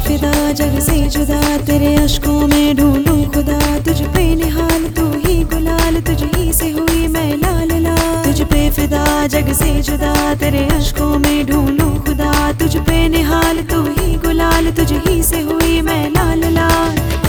फिदा जग से जुदा, तेरे अशकों में ढूंढूं खुदा। तुझ पे निहाल तू ही गुलाल, तुझ ही से हुई मैं लाल ला तुझ पे फिदा, जग से जुदा, तेरे अशकों में ढूंढूं खुदा। तुझ पे निहाल तू ही गुलाल, तुझ ही से हुई मैं लाल लाल।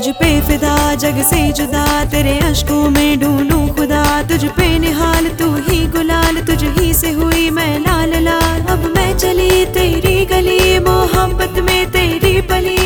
तुझ पे फिदा, जग से जुदा, तेरे अशकों में ढूंढूं खुदा। तुझ पे निहाल, तू ही गुलाल, तुझ ही से हुई मैं लाल लाल। अब मैं चली तेरी गली, मोहब्बत में तेरी पली